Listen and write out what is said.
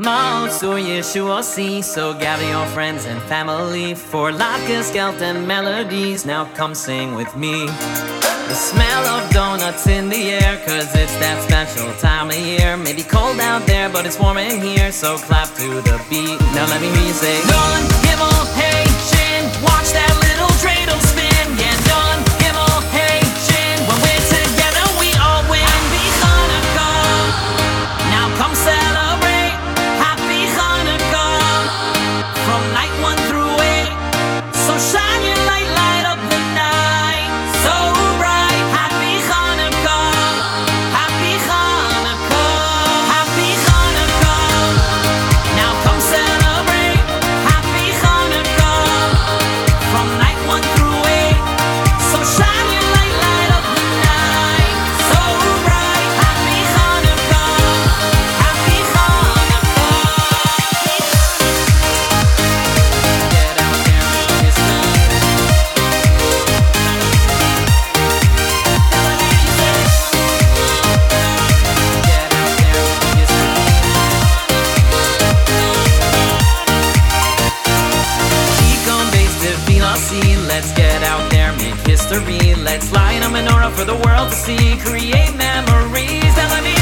Maoz Tzur Yeshuati, so gather your friends and family for Latka skeleton melodies. Now come sing with me. The smell of donuts in the air, cause it's that special time of year. Maybe cold out there, but it's warm in here, so clap to the beat. Now let me hear you say, Don Himmel, Let's get out there, make history. Let's light a menorah for the world to see. Create memories and let me.